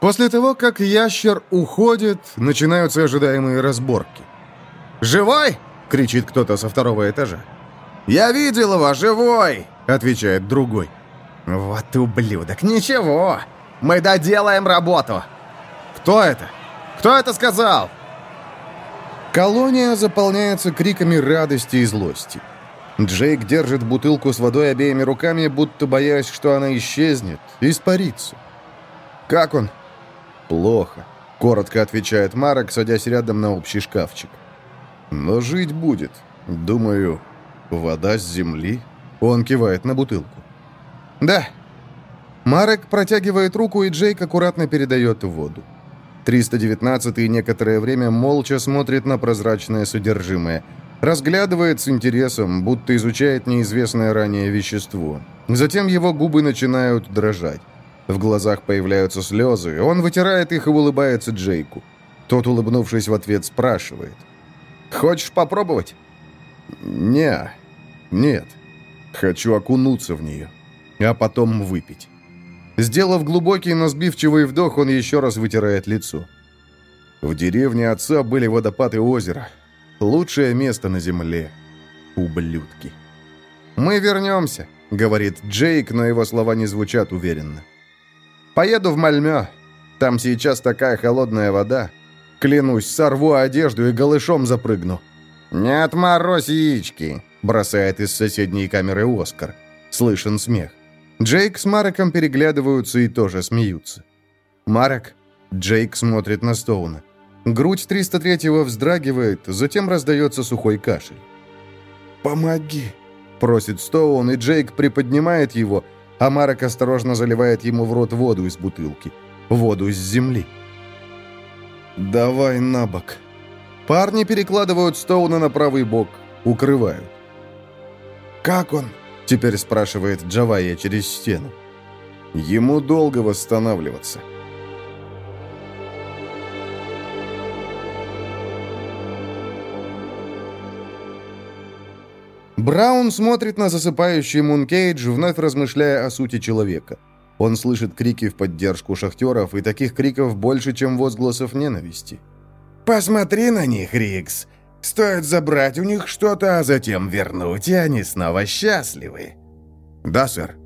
После того, как ящер уходит, начинаются ожидаемые разборки. «Живой?» — кричит кто-то со второго этажа. «Я видел его, живой!» — отвечает другой. «Вот ублюдок, ничего! Мы доделаем работу!» «Кто это?» Кто это сказал?» Колония заполняется криками радости и злости. Джейк держит бутылку с водой обеими руками, будто боясь, что она исчезнет, испарится. «Как он?» «Плохо», — коротко отвечает Марок, садясь рядом на общий шкафчик. «Но жить будет. Думаю, вода с земли?» Он кивает на бутылку. «Да». Марек протягивает руку, и Джейк аккуратно передает воду. 319-й некоторое время молча смотрит на прозрачное содержимое. Разглядывает с интересом, будто изучает неизвестное ранее вещество. Затем его губы начинают дрожать. В глазах появляются слезы, он вытирает их и улыбается Джейку. Тот, улыбнувшись в ответ, спрашивает. «Хочешь попробовать?» «Не, нет. Хочу окунуться в нее, а потом выпить». Сделав глубокий, но сбивчивый вдох, он еще раз вытирает лицо. В деревне отца были водопады озера. Лучшее место на земле. Ублюдки. «Мы вернемся», — говорит Джейк, но его слова не звучат уверенно. «Поеду в Мальмё. Там сейчас такая холодная вода. Клянусь, сорву одежду и голышом запрыгну». «Не отморозь яички», — бросает из соседней камеры Оскар. Слышен смех. Джейк с Мареком переглядываются и тоже смеются. «Марек?» Джейк смотрит на Стоуна. Грудь 303-го вздрагивает, затем раздается сухой кашель. «Помоги!» – просит Стоун, и Джейк приподнимает его, а Марек осторожно заливает ему в рот воду из бутылки. Воду из земли. «Давай на бок». Парни перекладывают Стоуна на правый бок, укрывают. «Как он?» Теперь спрашивает Джавайя через стену. Ему долго восстанавливаться. Браун смотрит на засыпающий Мункейдж, вновь размышляя о сути человека. Он слышит крики в поддержку шахтеров, и таких криков больше, чем возгласов ненависти. «Посмотри на них, Рикс! Стоит забрать у них что-то, а затем вернуть, и они снова счастливы». «Да, сэр».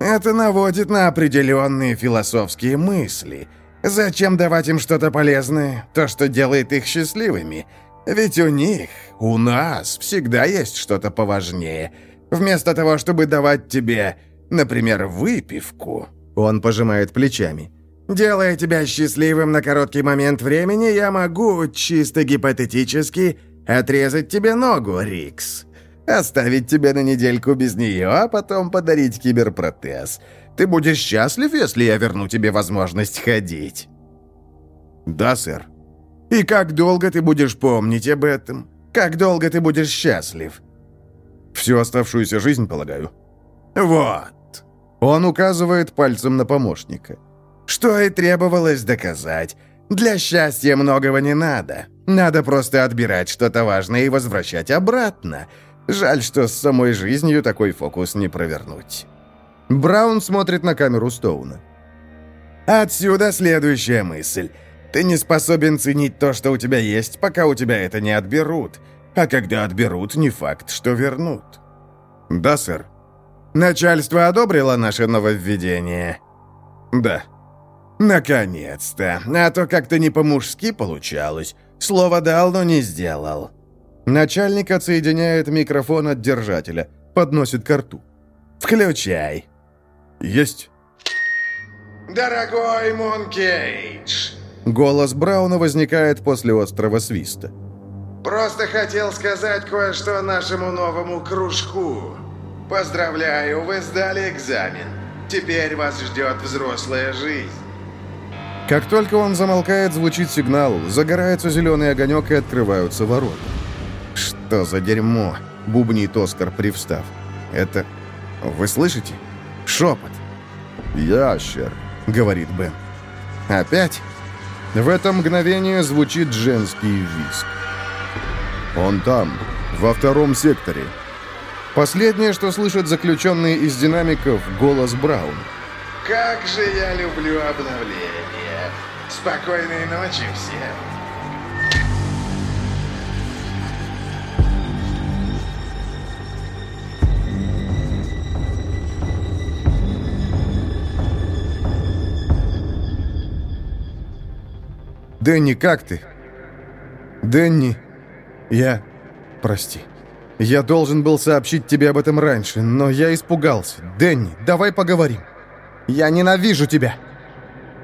«Это наводит на определенные философские мысли. Зачем давать им что-то полезное, то, что делает их счастливыми? Ведь у них, у нас, всегда есть что-то поважнее. Вместо того, чтобы давать тебе, например, выпивку». Он пожимает плечами. Делая тебя счастливым на короткий момент времени, я могу, чисто гипотетически, отрезать тебе ногу, Рикс. Оставить тебя на недельку без нее, а потом подарить киберпротез. Ты будешь счастлив, если я верну тебе возможность ходить?» «Да, сэр». «И как долго ты будешь помнить об этом? Как долго ты будешь счастлив?» «Всю оставшуюся жизнь, полагаю». «Вот». Он указывает пальцем на помощника. «Что и требовалось доказать. Для счастья многого не надо. Надо просто отбирать что-то важное и возвращать обратно. Жаль, что с самой жизнью такой фокус не провернуть». Браун смотрит на камеру Стоуна. «Отсюда следующая мысль. Ты не способен ценить то, что у тебя есть, пока у тебя это не отберут. А когда отберут, не факт, что вернут». «Да, сэр». «Начальство одобрило наше нововведение?» «Да». «Наконец-то! А то как-то не по-мужски получалось. Слово дал, но не сделал». Начальник отсоединяет микрофон от держателя, подносит к рту. «Включай». «Есть». «Дорогой Мункейдж!» Голос Брауна возникает после острого свиста. «Просто хотел сказать кое-что нашему новому кружку. Поздравляю, вы сдали экзамен. Теперь вас ждет взрослая жизнь». Как только он замолкает, звучит сигнал, загорается зеленый огонек и открываются ворота. «Что за дерьмо?» — бубнит Оскар, привстав. «Это... Вы слышите? Шепот!» «Ящер», — говорит Бен. «Опять?» В это мгновение звучит женский визг. «Он там, во втором секторе». Последнее, что слышат заключенные из динамиков, голос Браун. «Как же я люблю обновления! Спокойной ночи всем!» «Дэнни, как ты?» «Дэнни, я... Прости. Я должен был сообщить тебе об этом раньше, но я испугался. Дэнни, давай поговорим. Я ненавижу тебя!»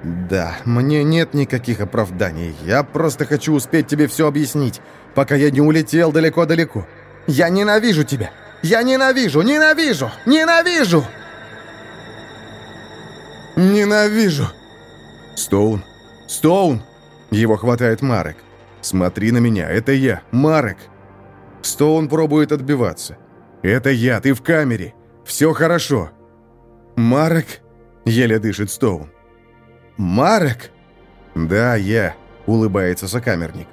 «Да, мне нет никаких оправданий. Я просто хочу успеть тебе все объяснить, пока я не улетел далеко-далеко. Я ненавижу тебя! Я ненавижу! Ненавижу! Ненавижу!» «Ненавижу!» «Стоун! Стоун!» Его хватает Марек. «Смотри на меня, это я, Марек!» Стоун пробует отбиваться. «Это я, ты в камере! Все хорошо!» «Марек?» — еле дышит Стоун. «Марек?» «Да, я», — улыбается сокамерник.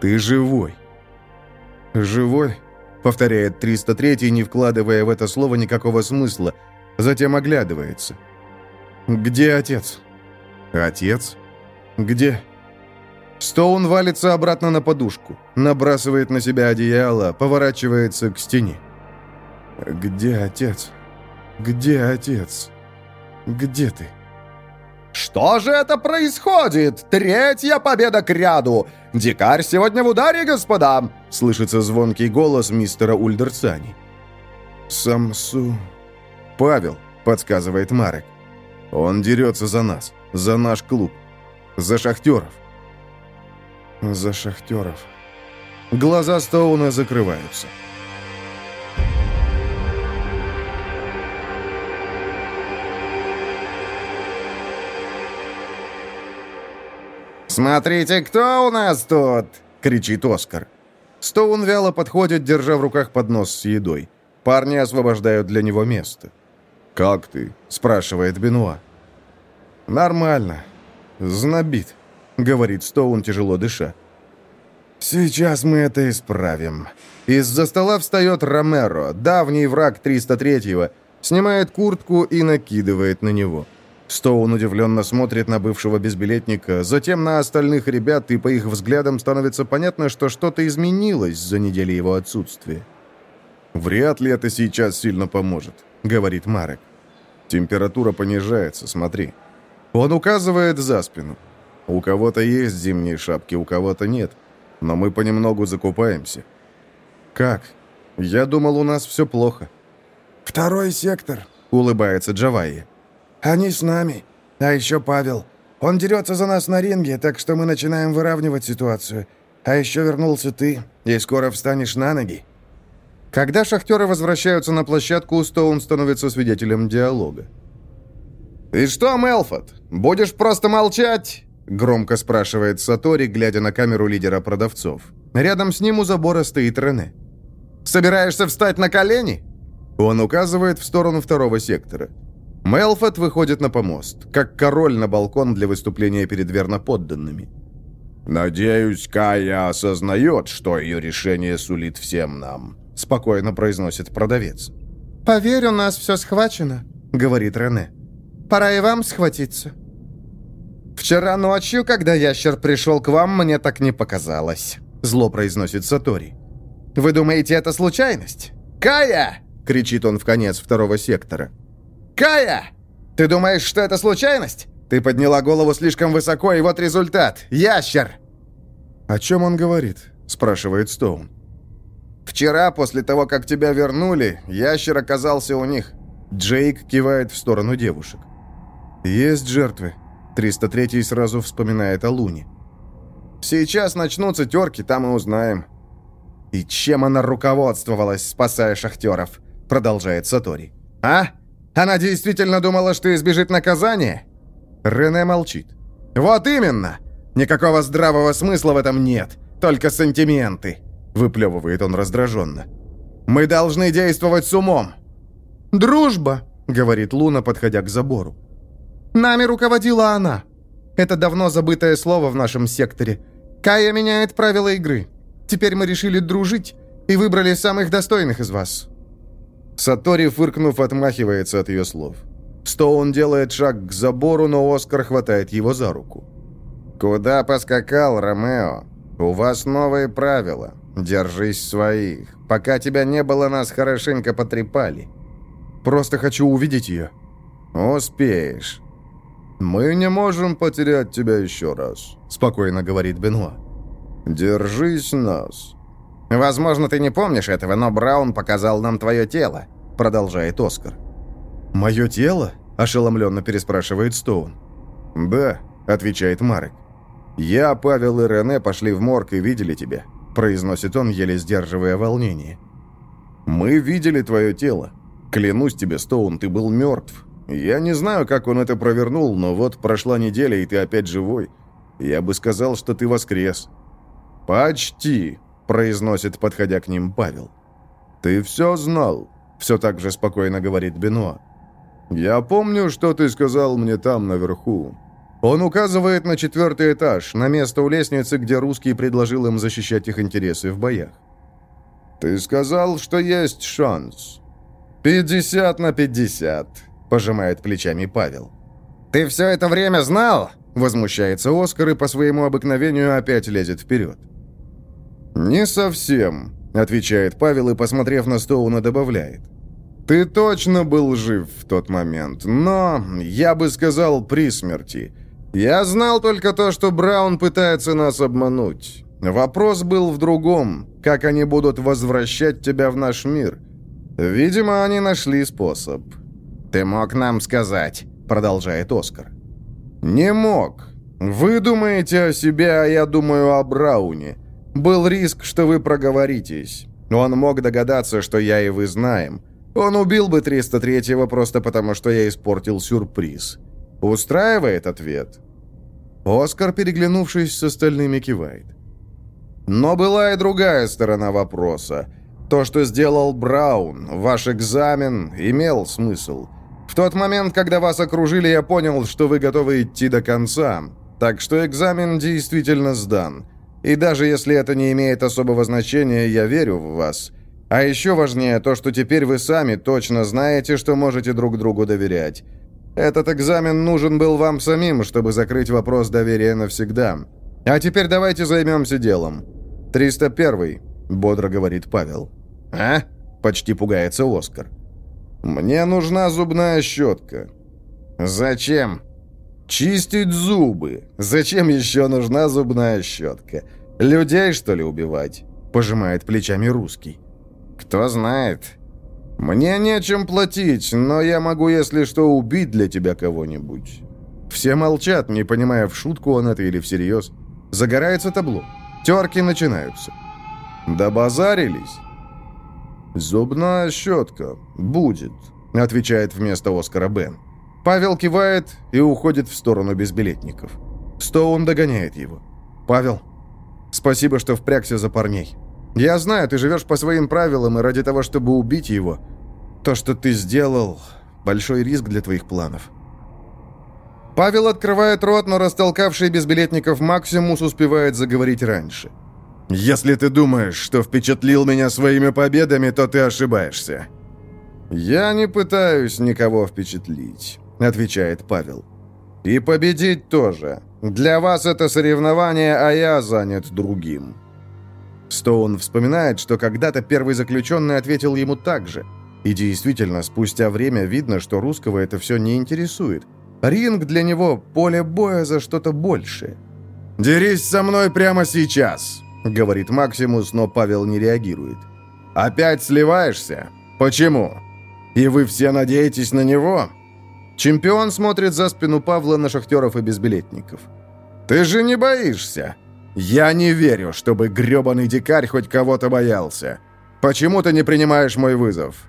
«Ты живой». «Живой?» — повторяет 303 не вкладывая в это слово никакого смысла, затем оглядывается. «Где отец?» «Отец? Где?» Стоун валится обратно на подушку, набрасывает на себя одеяло, поворачивается к стене. «Где отец? Где отец? Где ты?» «Что же это происходит? Третья победа к ряду! Дикарь сегодня в ударе, господа!» Слышится звонкий голос мистера Ульдерсани. «Самсу...» «Павел», — подсказывает Марек. «Он дерется за нас, за наш клуб, за шахтеров». За шахтеров. Глаза Стоуна закрываются. «Смотрите, кто у нас тут!» — кричит Оскар. Стоун вяло подходит, держа в руках поднос с едой. Парни освобождают для него место. «Как ты?» — спрашивает Бенуа. «Нормально. Знобит», — говорит Стоун, тяжело дыша. «Сейчас мы это исправим». Из-за стола встает Ромеро, давний враг 303-го, снимает куртку и накидывает на него. Стоун удивленно смотрит на бывшего безбилетника, затем на остальных ребят, и по их взглядам становится понятно, что что-то изменилось за неделю его отсутствия. «Вряд ли это сейчас сильно поможет», — говорит Марек. «Температура понижается, смотри». Он указывает за спину. «У кого-то есть зимние шапки, у кого-то нет, но мы понемногу закупаемся». «Как? Я думал, у нас все плохо». «Второй сектор», — улыбается Джавайи. Они с нами. А еще Павел. Он дерется за нас на ринге, так что мы начинаем выравнивать ситуацию. А еще вернулся ты, и скоро встанешь на ноги». Когда шахтеры возвращаются на площадку, Стоун становится свидетелем диалога. «И что, Мелфот, будешь просто молчать?» Громко спрашивает Сатори, глядя на камеру лидера продавцов. Рядом с ним у забора стоит Рене. «Собираешься встать на колени?» Он указывает в сторону второго сектора. Мелфот выходит на помост, как король на балкон для выступления перед верноподданными. «Надеюсь, Кая осознает, что ее решение сулит всем нам», — спокойно произносит продавец. «Поверь, у нас все схвачено», — говорит Рене. «Пора и вам схватиться». «Вчера ночью, когда ящер пришел к вам, мне так не показалось», — зло произносит Сатори. «Вы думаете, это случайность?» «Кая!» — кричит он в конец второго сектора. «Кая! Ты думаешь, что это случайность? Ты подняла голову слишком высоко, и вот результат. Ящер!» «О чем он говорит?» — спрашивает Стоун. «Вчера, после того, как тебя вернули, ящер оказался у них». Джейк кивает в сторону девушек. «Есть жертвы». 303-й сразу вспоминает о Луне. «Сейчас начнутся терки, там и узнаем». «И чем она руководствовалась, спасая шахтеров?» Продолжает Сатори. «А? Она действительно думала, что избежит наказания?» Рене молчит. «Вот именно! Никакого здравого смысла в этом нет, только сантименты!» Выплевывает он раздраженно. «Мы должны действовать с умом!» «Дружба!» — говорит Луна, подходя к забору. «Нами руководила она. Это давно забытое слово в нашем секторе. Кая меняет правила игры. Теперь мы решили дружить и выбрали самых достойных из вас». Сатори, фыркнув, отмахивается от ее слов. Стоун делает шаг к забору, но Оскар хватает его за руку. «Куда поскакал, Ромео? У вас новые правила. Держись своих. Пока тебя не было, нас хорошенько потрепали. Просто хочу увидеть ее». «Успеешь». «Мы не можем потерять тебя еще раз», — спокойно говорит Бенуа. «Держись нас». «Возможно, ты не помнишь этого, но Браун показал нам твое тело», — продолжает Оскар. «Мое тело?» – ошеломленно переспрашивает Стоун. «Да», – отвечает Марек. «Я, Павел и Рене пошли в морг и видели тебя», – произносит он, еле сдерживая волнение. «Мы видели твое тело. Клянусь тебе, Стоун, ты был мертв. Я не знаю, как он это провернул, но вот прошла неделя, и ты опять живой. Я бы сказал, что ты воскрес». «Почти», – произносит, подходя к ним Павел. «Ты все знал», – все так же спокойно говорит Бенуа. «Я помню, что ты сказал мне там, наверху». Он указывает на четвертый этаж, на место у лестницы, где русский предложил им защищать их интересы в боях. «Ты сказал, что есть шанс». «Пятьдесят на пятьдесят», — пожимает плечами Павел. «Ты все это время знал?» — возмущается Оскар и по своему обыкновению опять лезет вперед. «Не совсем», — отвечает Павел и, посмотрев на Стоуна, добавляет. Ты точно был жив в тот момент, но, я бы сказал, при смерти. Я знал только то, что Браун пытается нас обмануть. Вопрос был в другом, как они будут возвращать тебя в наш мир. Видимо, они нашли способ. «Ты мог нам сказать», — продолжает Оскар. «Не мог. Вы думаете о себе, а я думаю о Брауне. Был риск, что вы проговоритесь. Он мог догадаться, что я и вы знаем». Он убил бы 303-го просто потому, что я испортил сюрприз. Устраивает ответ?» Оскар, переглянувшись с остальными, кивает. «Но была и другая сторона вопроса. То, что сделал Браун, ваш экзамен, имел смысл. В тот момент, когда вас окружили, я понял, что вы готовы идти до конца. Так что экзамен действительно сдан. И даже если это не имеет особого значения, я верю в вас». А еще важнее то, что теперь вы сами точно знаете, что можете друг другу доверять. Этот экзамен нужен был вам самим, чтобы закрыть вопрос доверия навсегда. А теперь давайте займемся делом. 301 бодро говорит Павел. «А?» – почти пугается Оскар. «Мне нужна зубная щетка». «Зачем?» «Чистить зубы. Зачем еще нужна зубная щетка? Людей, что ли, убивать?» – пожимает плечами русский. «Кто знает. Мне нечем платить, но я могу, если что, убить для тебя кого-нибудь». Все молчат, не понимая, в шутку он это или всерьез. Загорается табло. Терки начинаются. «Добазарились?» «Зубная щетка. Будет», — отвечает вместо Оскара Бен. Павел кивает и уходит в сторону безбилетников. Стоун догоняет его. «Павел, спасибо, что впрягся за парней. Я знаю, ты живешь по своим правилам, и ради того, чтобы убить его, то, что ты сделал, большой риск для твоих планов». Павел открывает рот, но растолкавший безбилетников Максимус успевает заговорить раньше. «Если ты думаешь, что впечатлил меня своими победами, то ты ошибаешься». «Я не пытаюсь никого впечатлить», — отвечает Павел. «И победить тоже. Для вас это соревнование, а я занят другим». Стоун вспоминает, что когда-то первый заключенный ответил ему так же. И действительно, спустя время видно, что русского это все не интересует. Ринг для него – поле боя за что-то большее. «Дерись со мной прямо сейчас», — говорит Максимус, но Павел не реагирует. «Опять сливаешься? Почему? И вы все надеетесь на него?» Чемпион смотрит за спину Павла на шахтеров и безбилетников. «Ты же не боишься? Я не верю, чтобы грёбаный дикарь хоть кого-то боялся. Почему ты не принимаешь мой вызов?»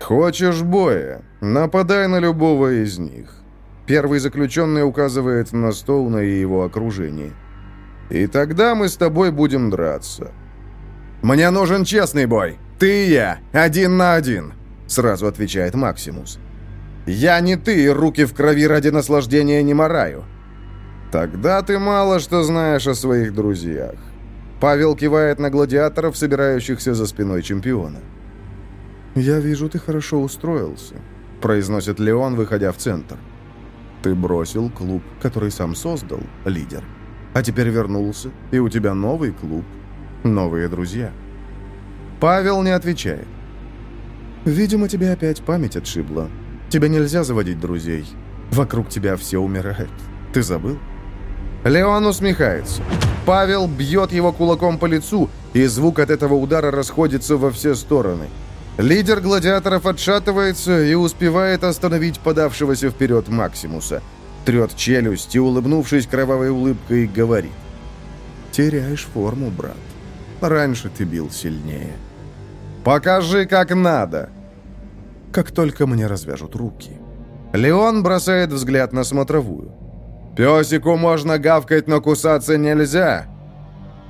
«Хочешь боя? Нападай на любого из них. Первый заключенный указывает на Стоуна и его окружение. «И тогда мы с тобой будем драться». «Мне нужен честный бой. Ты и я. Один на один», — сразу отвечает Максимус. «Я не ты, и руки в крови ради наслаждения не мораю». «Тогда ты мало что знаешь о своих друзьях». Павел кивает на гладиаторов, собирающихся за спиной чемпиона. «Я вижу, ты хорошо устроился», — произносит Леон, выходя в центр. Ты бросил клуб, который сам создал, лидер. А теперь вернулся, и у тебя новый клуб, новые друзья. Павел не отвечает. Видимо, тебе опять память отшибла. Тебе нельзя заводить друзей. Вокруг тебя все умирает. Ты забыл? Леон усмехается. Павел бьет его кулаком по лицу, и звук от этого удара расходится во все стороны. Лидер гладиаторов отшатывается и успевает остановить подавшегося вперед Максимуса. Трет челюсть и, улыбнувшись кровавой улыбкой, говорит. «Теряешь форму, брат. Раньше ты бил сильнее. Покажи, как надо!» Как только мне развяжут руки. Леон бросает взгляд на смотровую. «Песику можно гавкать, но кусаться нельзя!»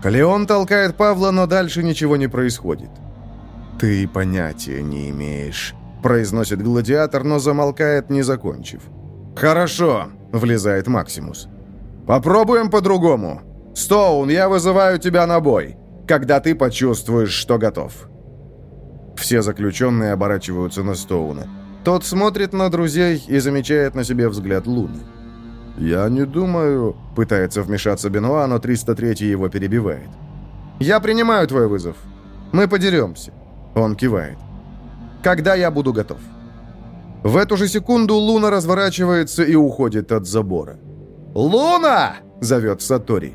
Леон толкает Павла, но дальше ничего не происходит. «Ты понятия не имеешь», — произносит гладиатор, но замолкает, не закончив. «Хорошо», — влезает Максимус. «Попробуем по-другому. Стоун, я вызываю тебя на бой, когда ты почувствуешь, что готов». Все заключенные оборачиваются на Стоуна. Тот смотрит на друзей и замечает на себе взгляд Луны. «Я не думаю...» — пытается вмешаться Бенуа, но 303 его перебивает. «Я принимаю твой вызов. Мы подеремся. Он кивает. «Когда я буду готов?» В эту же секунду Луна разворачивается и уходит от забора. «Луна!» — зовет Сатори.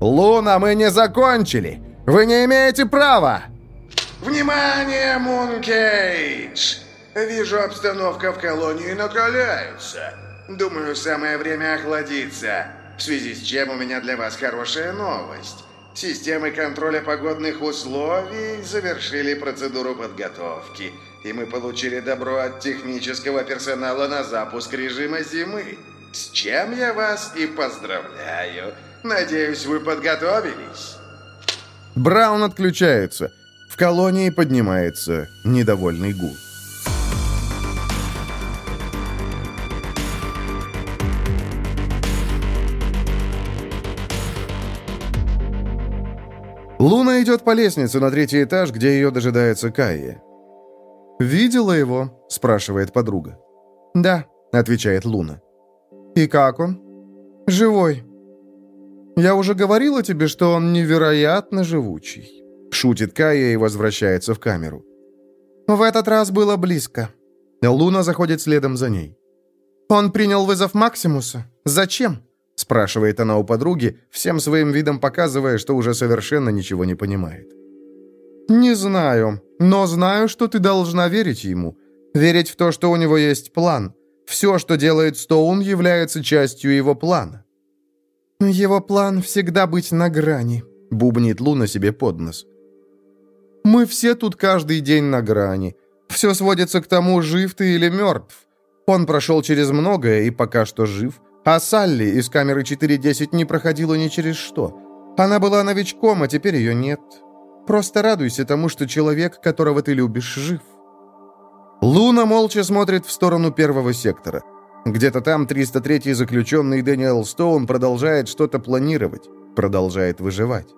«Луна, мы не закончили! Вы не имеете права!» «Внимание, Мункейдж! Вижу, обстановка в колонии накаляется. Думаю, самое время охладиться, в связи с чем у меня для вас хорошая новость. Системы контроля погодных условий завершили процедуру подготовки, и мы получили добро от технического персонала на запуск режима зимы. С чем я вас и поздравляю. Надеюсь, вы подготовились. Браун отключается. Колонии поднимается недовольный гул. Луна идет по лестнице на третий этаж, где ее дожидается Кайя. «Видела его?» – спрашивает подруга. «Да», – отвечает Луна. «И как он?» «Живой». «Я уже говорила тебе, что он невероятно живучий», – шутит Кая и возвращается в камеру. «В этот раз было близко». Луна заходит следом за ней. «Он принял вызов Максимуса? Зачем?» спрашивает она у подруги, всем своим видом показывая, что уже совершенно ничего не понимает. «Не знаю, но знаю, что ты должна верить ему. Верить в то, что у него есть план. Все, что делает Стоун, является частью его плана». «Его план всегда быть на грани», — бубнит Луна себе под нос. «Мы все тут каждый день на грани. Все сводится к тому, жив ты или мертв. Он прошел через многое и пока что жив, а Салли из камеры 410 не проходила ни через что. Она была новичком, а теперь ее нет. Просто радуйся тому, что человек, которого ты любишь, жив. Луна молча смотрит в сторону первого сектора. Где-то там 303-й заключенный Дэниел Стоун продолжает что-то планировать, продолжает выживать.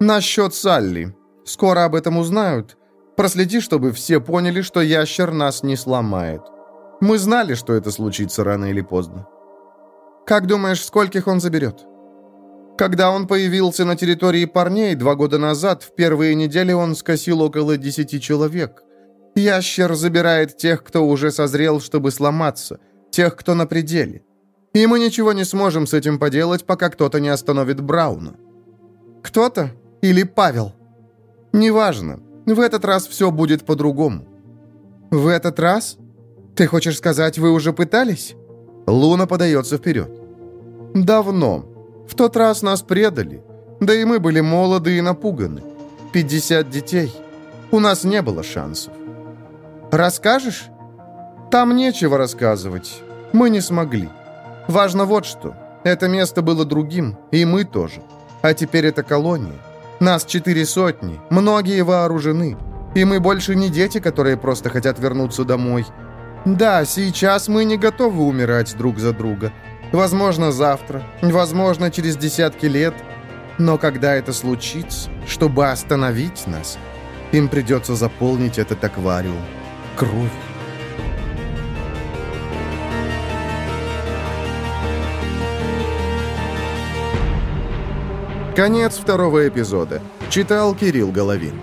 Насчет Салли. Скоро об этом узнают. Проследи, чтобы все поняли, что ящер нас не сломает. Мы знали, что это случится рано или поздно. Как думаешь, скольких он заберет? Когда он появился на территории парней два года назад, в первые недели он скосил около десяти человек. Ящер забирает тех, кто уже созрел, чтобы сломаться, тех, кто на пределе. И мы ничего не сможем с этим поделать, пока кто-то не остановит Брауна. Кто-то или Павел? Неважно. В этот раз все будет по-другому. В этот раз? Ты хочешь сказать, вы уже пытались? Луна подается вперед. Давно. В тот раз нас предали. Да и мы были молоды и напуганы. 50 детей. У нас не было шансов. Расскажешь? Там нечего рассказывать. Мы не смогли. Важно вот что. Это место было другим, и мы тоже. А теперь это колония. Нас четыре сотни, многие вооружены. И мы больше не дети, которые просто хотят вернуться домой. Да, сейчас мы не готовы умирать друг за друга. Возможно, завтра, возможно, через десятки лет. Но когда это случится, чтобы остановить нас, им придется заполнить этот аквариум кровью. Конец второго эпизода. Читал Кирилл Головин.